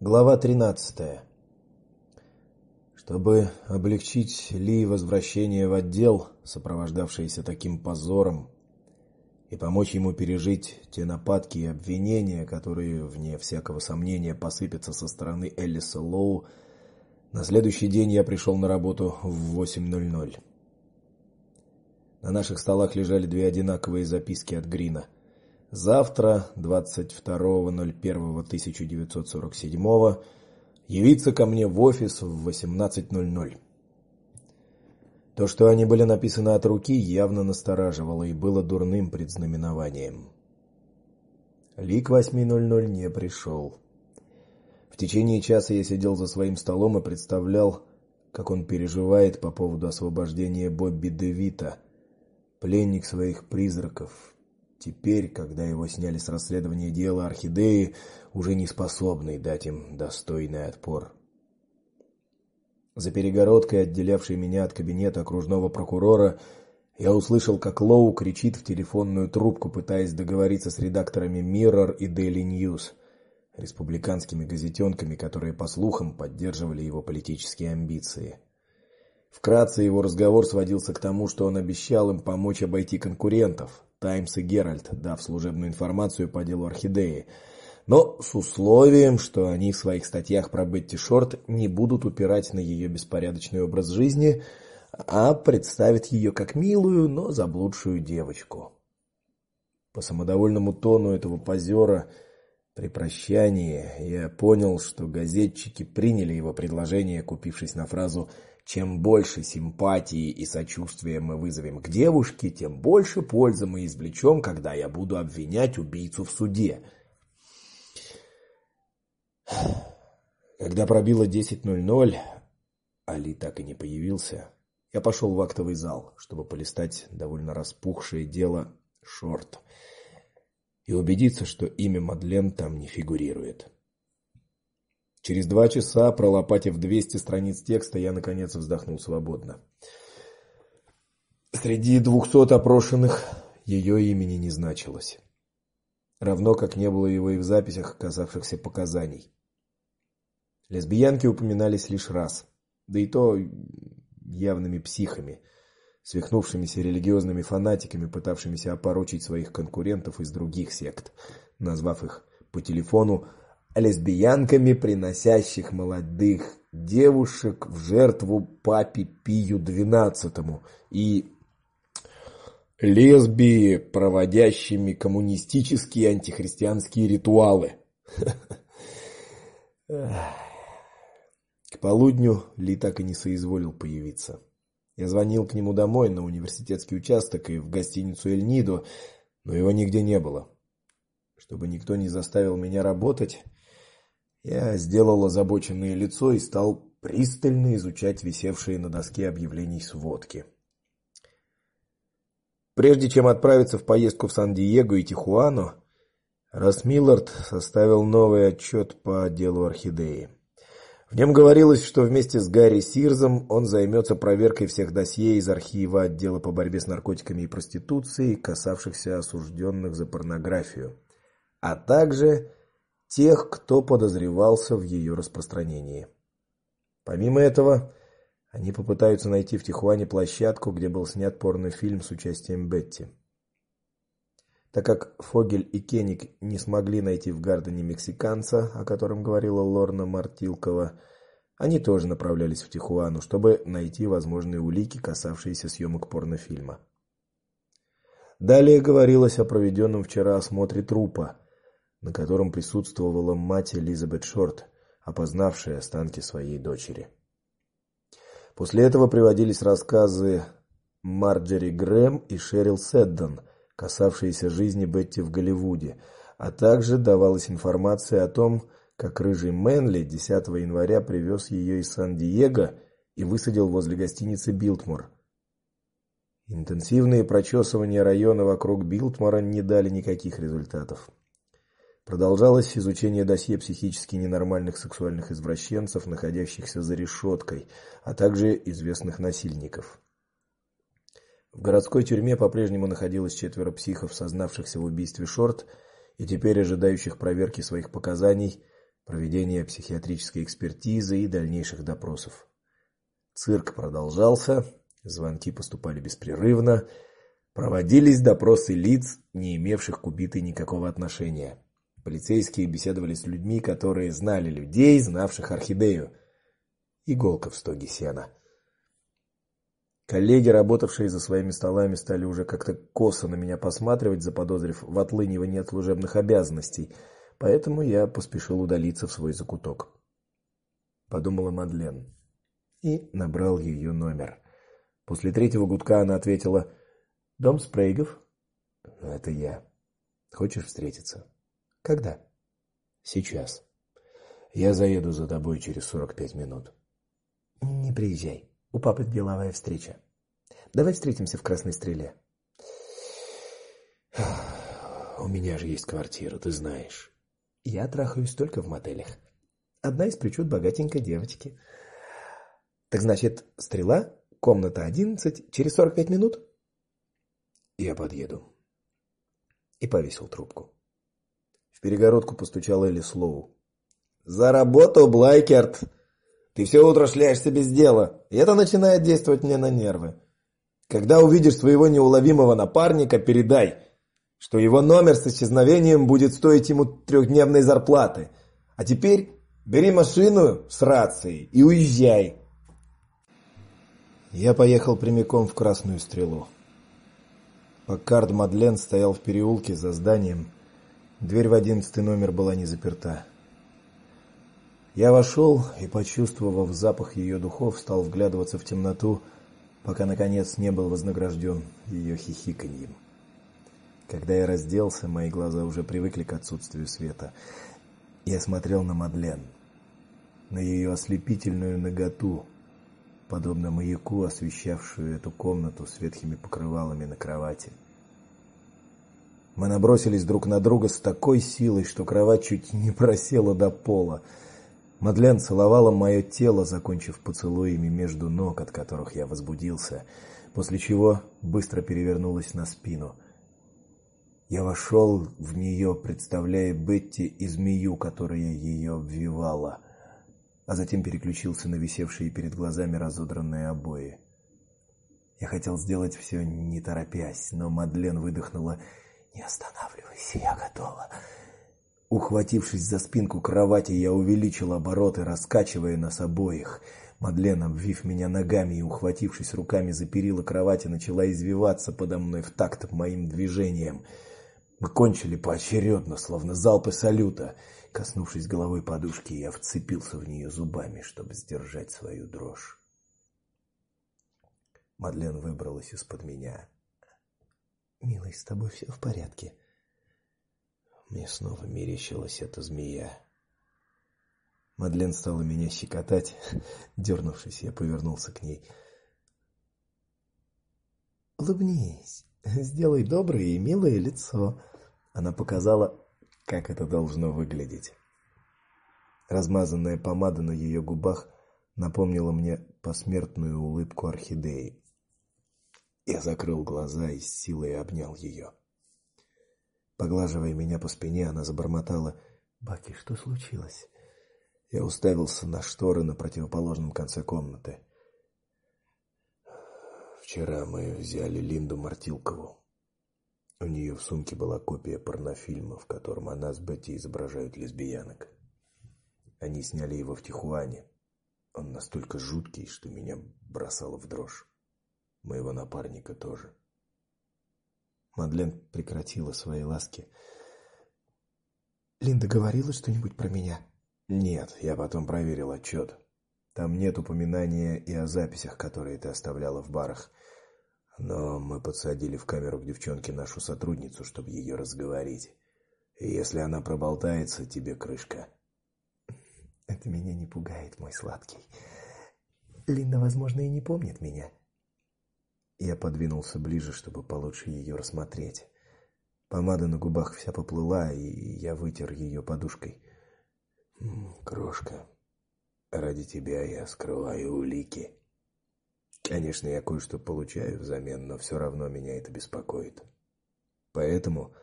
Глава 13. Чтобы облегчить Ли возвращение в отдел, сопровождавшееся таким позором, и помочь ему пережить те нападки и обвинения, которые вне всякого сомнения посыпятся со стороны Эллиса Лоу, на следующий день я пришел на работу в 8:00. На наших столах лежали две одинаковые записки от Грина. Завтра, 22.01.1947, явиться ко мне в офис в 18:00. То, что они были написаны от руки, явно настораживало и было дурным предзнаменованием. Ли к 8:00 не пришел. В течение часа я сидел за своим столом и представлял, как он переживает по поводу освобождения Бобби Девита, пленник своих призраков, Теперь, когда его сняли с расследования дела Орхидеи, уже не способный дать им достойный отпор. За перегородкой, отделявшей меня от кабинета окружного прокурора, я услышал, как Лоу кричит в телефонную трубку, пытаясь договориться с редакторами Mirror и Daily News, республиканскими газетенками, которые по слухам поддерживали его политические амбиции. Вкратце его разговор сводился к тому, что он обещал им помочь обойти конкурентов, Таймс и Геральт, дав служебную информацию по делу Орхидеи, но с условием, что они в своих статьях про Бетти Шорт не будут упирать на ее беспорядочный образ жизни, а представят ее как милую, но заблудшую девочку. По самодовольному тону этого позера при прощании я понял, что газетчики приняли его предложение, купившись на фразу чем больше симпатии и сочувствия мы вызовем к девушке, тем больше пользы мы извлечем, когда я буду обвинять убийцу в суде. Когда пробило 10:00, Али так и не появился. Я пошел в актовый зал, чтобы полистать довольно распухшее дело Шорт и убедиться, что имя Мадлен там не фигурирует. Через два часа, пролопатив 200 страниц текста, я наконец вздохнул свободно. Среди двухсот опрошенных ее имени не значилось. Равно как не было его и в записях оказавшихся показаний. Лесбиянки упоминались лишь раз, да и то явными психами, свихнувшимися религиозными фанатиками, пытавшимися опорочить своих конкурентов из других сект, назвав их по телефону лесбиянками, приносящих молодых девушек в жертву папе Пию XII и лесбии, проводящими коммунистические антихристианские ритуалы. К полудню Ли так и не соизволил появиться. Я звонил к нему домой на университетский участок и в гостиницу Эль Нидо, но его нигде не было. Чтобы никто не заставил меня работать, я сделал озабоченное лицо и стал пристально изучать висевшие на доске объявлений сводки. Прежде чем отправиться в поездку в Сан-Диего и Тихуану, Расс Миллард составил новый отчет по делу Орхидеи. В нем говорилось, что вместе с Гарри Сирзом он займется проверкой всех досье из архива отдела по борьбе с наркотиками и проституцией, касавшихся осужденных за порнографию, а также тех, кто подозревался в ее распространении. Помимо этого, они попытаются найти в Тихуане площадку, где был снят порнофильм с участием Бетти. Так как Фогель и Кеник не смогли найти в Гардене мексиканца, о котором говорила Лорна Мартилкова, они тоже направлялись в Тихуану, чтобы найти возможные улики, касавшиеся съемок порнофильма. Далее говорилось о проведенном вчера осмотре трупа, на котором присутствовала мать Элизабет Шорт, опознавшая останки своей дочери. После этого приводились рассказы Марджери Грэм и Шерил Седдон, касавшиеся жизни Бетти в Голливуде, а также давалась информация о том, как рыжий Мэнли 10 января привез ее из Сан-Диего и высадил возле гостиницы Билтмор. Интенсивные прочесывания района вокруг Билтмора не дали никаких результатов. Продолжалось изучение досье психически ненормальных сексуальных извращенцев, находящихся за решеткой, а также известных насильников. В городской тюрьме по-прежнему находилось четверо психов, сознавшихся в убийстве Шорт и теперь ожидающих проверки своих показаний проведения психиатрической экспертизы и дальнейших допросов. Цирк продолжался, звонки поступали беспрерывно, проводились допросы лиц, не имевших к убитой никакого отношения. Полицейские беседовали с людьми, которые знали людей, знавших орхидею. Иголка в стоге сена. Коллеги, работавшие за своими столами, стали уже как-то косо на меня посматривать, заподозрив в отлынивании от служебных обязанностей, поэтому я поспешил удалиться в свой закуток. Подумала Мадлен и набрал ее номер. После третьего гудка она ответила: "Дом Спрейгов?" "Это я. Хочешь встретиться?" "Когда?" "Сейчас. Я заеду за тобой через сорок пять минут." "Не приезжай. У папы деловая встреча. Давай встретимся в Красной Стреле. У меня же есть квартира, ты знаешь. Я трахаюсь только в мотелях. Одна из причуд богатенькой девочки. Так значит, Стрела, комната 11, через 45 минут? Я подъеду. И повесил трубку. В перегородку постучала Элли Слоу. За работу, Блайкерт. Ты все утро шляешься без дела, и это начинает действовать мне на нервы. Когда увидишь своего неуловимого напарника, передай, что его номер с исчезновением будет стоить ему трехдневной зарплаты. А теперь бери машину с рацией и уезжай. Я поехал прямиком в Красную Стрелу. Паккард Мадлен стоял в переулке за зданием. Дверь в одиннадцатый номер была не заперта. Я вошел и, почувствовав запах ее духов, стал вглядываться в темноту, пока наконец не был вознагражден ее хихиканьем. Когда я разделся, мои глаза уже привыкли к отсутствию света. Я смотрел на Мадлен, на ее ослепительную наготу, подобно маяку, освещавшую эту комнату с ветхими покрывалами на кровати. Мы набросились друг на друга с такой силой, что кровать чуть не просела до пола. Мадлен целовала мое тело, закончив поцелуями между ног, от которых я возбудился, после чего быстро перевернулась на спину. Я вошел в нее, представляя Бетти и змею, которая ее обвивала, а затем переключился на висевшие перед глазами разодранные обои. Я хотел сделать все не торопясь, но Мадлен выдохнула: "Не останавливайся, я готова". Ухватившись за спинку кровати, я увеличил обороты, раскачивая нас обоих. Мадлен, обвив меня ногами и ухватившись руками за перила кровати, начала извиваться подо мной в такт моим движениям. Мы кончили поочередно, словно залпы салюта. Коснувшись головой подушки, я вцепился в нее зубами, чтобы сдержать свою дрожь. Мадлен выбралась из-под меня. "Милый, с тобой все в порядке?" Мне снова мерещилась эта змея. Мадлен стала меня щекотать. Дернувшись, я повернулся к ней. Улыбнись, сделай доброе и милое лицо. Она показала, как это должно выглядеть. Размазанная помада на ее губах напомнила мне посмертную улыбку орхидеи. Я закрыл глаза и с силой обнял ее. Поглаживая меня по спине, она забормотала: "Баки, что случилось?" Я уставился на шторы на противоположном конце комнаты. Вчера мы взяли Линду Мартилкову. У нее в сумке была копия порнофильма, в котором она с Бетти изображают лесбиянок. Они сняли его в Тихуане. Он настолько жуткий, что меня бросало в дрожь. Моего напарника тоже. Мадлен прекратила свои ласки. Линда говорила что-нибудь про меня? Нет, я потом проверил отчет. Там нет упоминания и о записях, которые ты оставляла в барах. Но мы подсадили в камеру к девчонке нашу сотрудницу, чтобы ее разговорить. И если она проболтается, тебе крышка. Это меня не пугает, мой сладкий. Линда, возможно, и не помнит меня. Я подвинулся ближе, чтобы получше ее рассмотреть. Помада на губах вся поплыла, и я вытер ее подушкой. Крошка, ради тебя я скрываю улики. Конечно, я кое-что получаю взамен, но все равно меня это беспокоит. Поэтому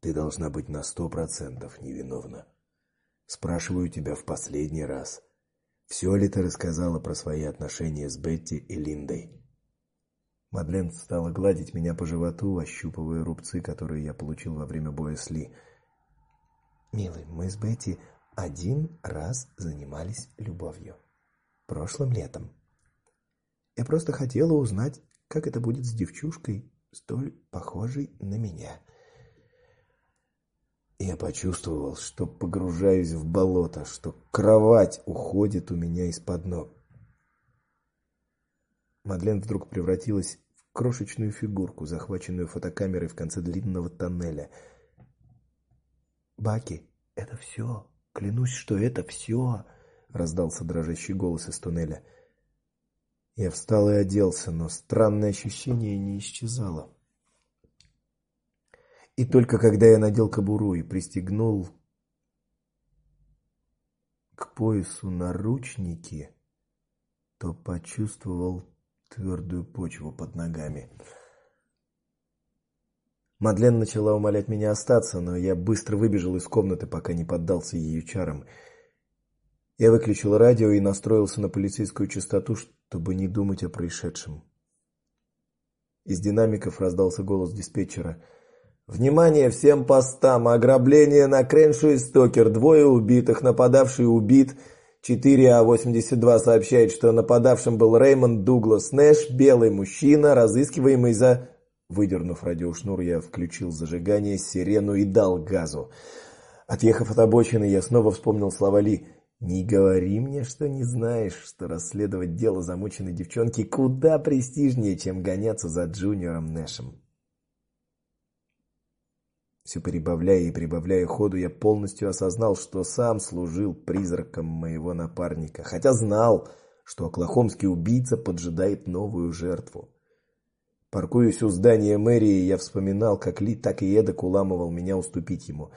ты должна быть на сто процентов невиновна. Спрашиваю тебя в последний раз. Все ли ты рассказала про свои отношения с Бетти и Линдой? Мадлен стала гладить меня по животу, ощупывая рубцы, которые я получил во время боя с Ли. Милый, мы с Бетти один раз занимались любовью. Прошлым летом. Я просто хотела узнать, как это будет с девчушкой, столь похожей на меня. Я почувствовал, что погружаюсь в болото, что кровать уходит у меня из-под ног. Мадлен вдруг превратилась крошечную фигурку, захваченную фотокамерой в конце длинного тоннеля. Баки, это все. Клянусь, что это все, раздался дрожащий голос из туннеля. Я встал и оделся, но странное ощущение не исчезало. И только когда я надел кобуру и пристегнул к поясу наручники, то почувствовал твердую почву под ногами. Мадлен начала умолять меня остаться, но я быстро выбежал из комнаты, пока не поддался ее чарам. Я выключил радио и настроился на полицейскую частоту, чтобы не думать о происшедшем. Из динамиков раздался голос диспетчера. Внимание всем постам! Ограбление на Креншу и Стокер. Двое убитых, нападавший убит. 4А82 сообщает, что нападавшим был Реймонд Дуглас Нэш, белый мужчина, разыскиваемый за Выдернув радиошнур, я включил зажигание, сирену и дал газу. Отъехав от обочины, я снова вспомнил слова Ли. Не говори мне, что не знаешь, что расследовать дело замученной девчонки куда престижнее, чем гоняться за Джуниором Нэшем. Все прибавляя и прибавляя ходу, я полностью осознал, что сам служил призраком моего напарника, хотя знал, что оклахомский убийца поджидает новую жертву. Паркуясь у здания мэрии, я вспоминал, как Ли так и эдак уламывал меня уступить ему.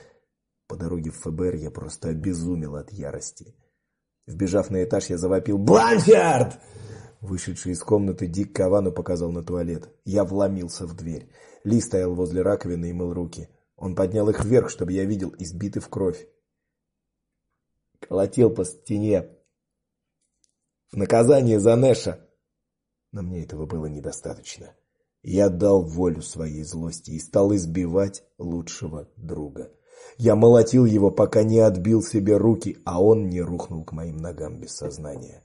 По дороге в ФБР я просто обезумел от ярости. Вбежав на этаж, я завопил: "Бланчард!" Вышедший из комнаты Дик Кавану показал на туалет. Я вломился в дверь. Ли стоял возле раковины и мыл руки. Он поднял их вверх, чтобы я видел избитый в кровь. Колотил по стене. В наказание за Нэша. Но мне этого было недостаточно. Я дал волю своей злости и стал избивать лучшего друга. Я молотил его, пока не отбил себе руки, а он не рухнул к моим ногам без сознания.